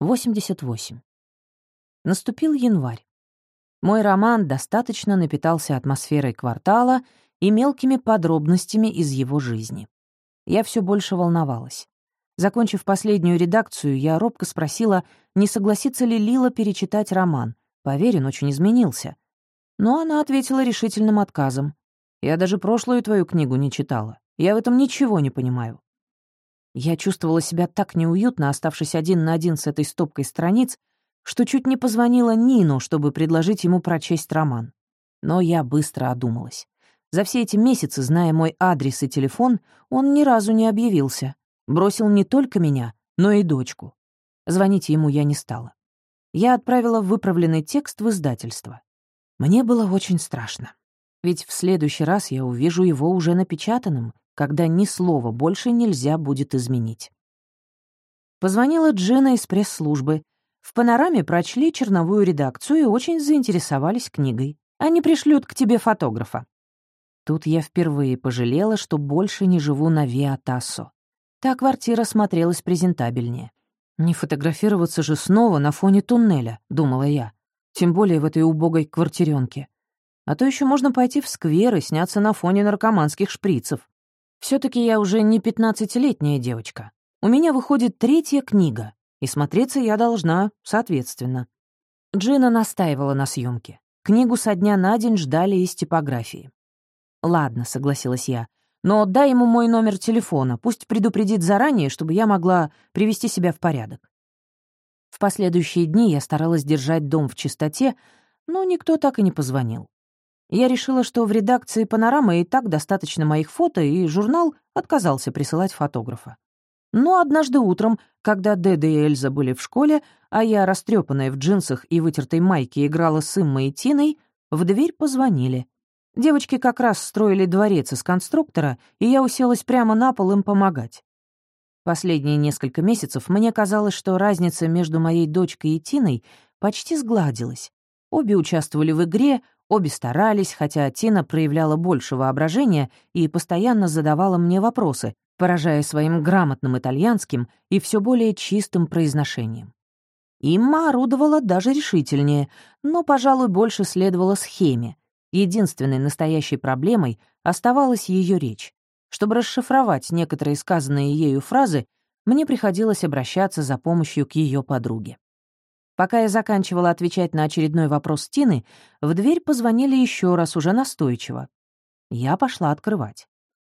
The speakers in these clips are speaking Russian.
88. Наступил январь. Мой роман достаточно напитался атмосферой квартала и мелкими подробностями из его жизни. Я все больше волновалась. Закончив последнюю редакцию, я робко спросила, не согласится ли Лила перечитать роман. Поверь, он очень изменился. Но она ответила решительным отказом. «Я даже прошлую твою книгу не читала. Я в этом ничего не понимаю». Я чувствовала себя так неуютно, оставшись один на один с этой стопкой страниц, что чуть не позвонила Нину, чтобы предложить ему прочесть роман. Но я быстро одумалась. За все эти месяцы, зная мой адрес и телефон, он ни разу не объявился. Бросил не только меня, но и дочку. Звонить ему я не стала. Я отправила выправленный текст в издательство. Мне было очень страшно. Ведь в следующий раз я увижу его уже напечатанным, когда ни слова больше нельзя будет изменить. Позвонила Джина из пресс-службы. В «Панораме» прочли черновую редакцию и очень заинтересовались книгой. Они пришлют к тебе фотографа. Тут я впервые пожалела, что больше не живу на Виатассо. Та квартира смотрелась презентабельнее. «Не фотографироваться же снова на фоне туннеля», — думала я. Тем более в этой убогой квартирёнке. А то еще можно пойти в сквер и сняться на фоне наркоманских шприцев. Все таки я уже не пятнадцатилетняя девочка. У меня выходит третья книга, и смотреться я должна соответственно. Джина настаивала на съемке. Книгу со дня на день ждали из типографии. «Ладно», — согласилась я, но дай ему мой номер телефона, пусть предупредит заранее, чтобы я могла привести себя в порядок. В последующие дни я старалась держать дом в чистоте, но никто так и не позвонил. Я решила, что в редакции «Панорама» и так достаточно моих фото, и журнал отказался присылать фотографа. Но однажды утром, когда Деда и Эльза были в школе, а я, растрепанная в джинсах и вытертой майке, играла с Иммой и Тиной, в дверь позвонили. Девочки как раз строили дворец из конструктора, и я уселась прямо на пол им помогать. Последние несколько месяцев мне казалось, что разница между моей дочкой и Тиной почти сгладилась. Обе участвовали в игре, обе старались, хотя Тина проявляла больше воображения и постоянно задавала мне вопросы, поражая своим грамотным итальянским и все более чистым произношением. Имма орудовала даже решительнее, но, пожалуй, больше следовала схеме, Единственной настоящей проблемой оставалась ее речь. Чтобы расшифровать некоторые сказанные ею фразы, мне приходилось обращаться за помощью к ее подруге. Пока я заканчивала отвечать на очередной вопрос Тины, в дверь позвонили еще раз, уже настойчиво. Я пошла открывать.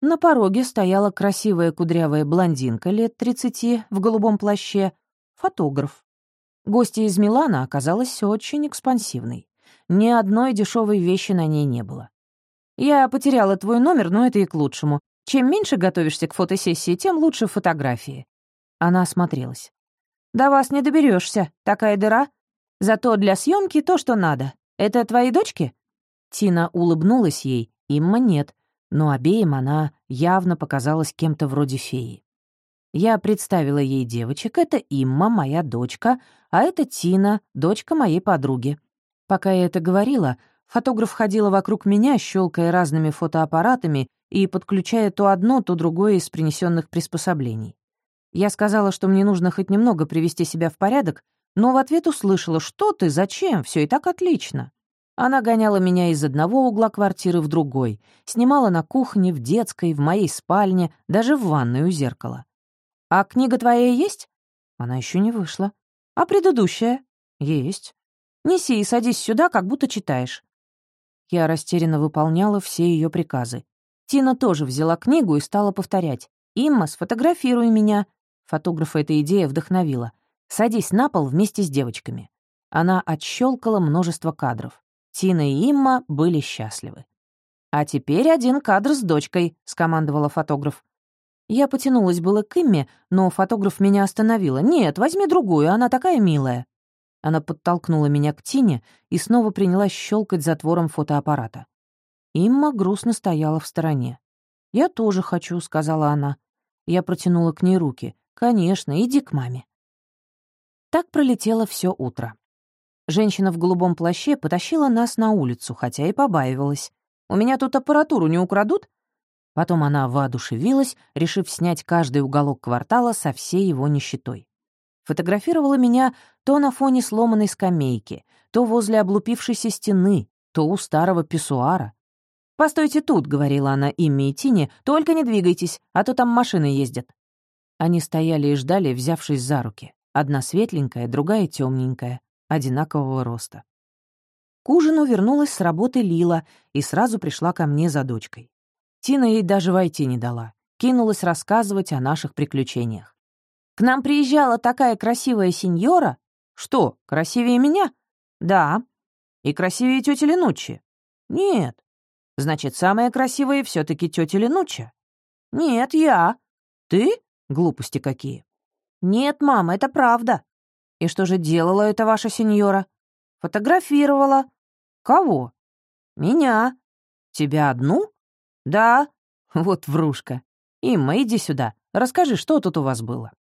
На пороге стояла красивая кудрявая блондинка лет 30 в голубом плаще, фотограф. Гостья из Милана оказалась очень экспансивной. Ни одной дешевой вещи на ней не было. «Я потеряла твой номер, но это и к лучшему. Чем меньше готовишься к фотосессии, тем лучше фотографии». Она осмотрелась. «До вас не доберешься, такая дыра. Зато для съемки то, что надо. Это твои дочки?» Тина улыбнулась ей, Имма нет, но обеим она явно показалась кем-то вроде феи. Я представила ей девочек, это Имма, моя дочка, а это Тина, дочка моей подруги. Пока я это говорила, фотограф ходила вокруг меня, щелкая разными фотоаппаратами и подключая то одно, то другое из принесенных приспособлений. Я сказала, что мне нужно хоть немного привести себя в порядок, но в ответ услышала «Что ты? Зачем? Все и так отлично». Она гоняла меня из одного угла квартиры в другой, снимала на кухне, в детской, в моей спальне, даже в ванной у зеркала. «А книга твоя есть?» Она еще не вышла. «А предыдущая?» «Есть». Неси и садись сюда, как будто читаешь». Я растерянно выполняла все ее приказы. Тина тоже взяла книгу и стала повторять. «Имма, сфотографируй меня». Фотографа эта идея вдохновила. «Садись на пол вместе с девочками». Она отщелкала множество кадров. Тина и Имма были счастливы. «А теперь один кадр с дочкой», — скомандовала фотограф. Я потянулась было к Имме, но фотограф меня остановила. «Нет, возьми другую, она такая милая». Она подтолкнула меня к Тине и снова принялась щелкать затвором фотоаппарата. Имма грустно стояла в стороне. «Я тоже хочу», — сказала она. Я протянула к ней руки. «Конечно, иди к маме». Так пролетело все утро. Женщина в голубом плаще потащила нас на улицу, хотя и побаивалась. «У меня тут аппаратуру не украдут?» Потом она воодушевилась, решив снять каждый уголок квартала со всей его нищетой. Фотографировала меня то на фоне сломанной скамейки, то возле облупившейся стены, то у старого писсуара. «Постойте тут», — говорила она Имме и Тине, — «только не двигайтесь, а то там машины ездят». Они стояли и ждали, взявшись за руки. Одна светленькая, другая темненькая, одинакового роста. К ужину вернулась с работы Лила и сразу пришла ко мне за дочкой. Тина ей даже войти не дала, кинулась рассказывать о наших приключениях. «К нам приезжала такая красивая сеньора». «Что, красивее меня?» «Да». «И красивее тети Ленуччи?» «Нет». «Значит, самая красивая все таки тетя Ленучча?» «Нет, я». «Ты? Глупости какие». «Нет, мама, это правда». «И что же делала эта ваша сеньора?» «Фотографировала». «Кого?» «Меня». «Тебя одну?» «Да». «Вот врушка. Имма, иди сюда. Расскажи, что тут у вас было?»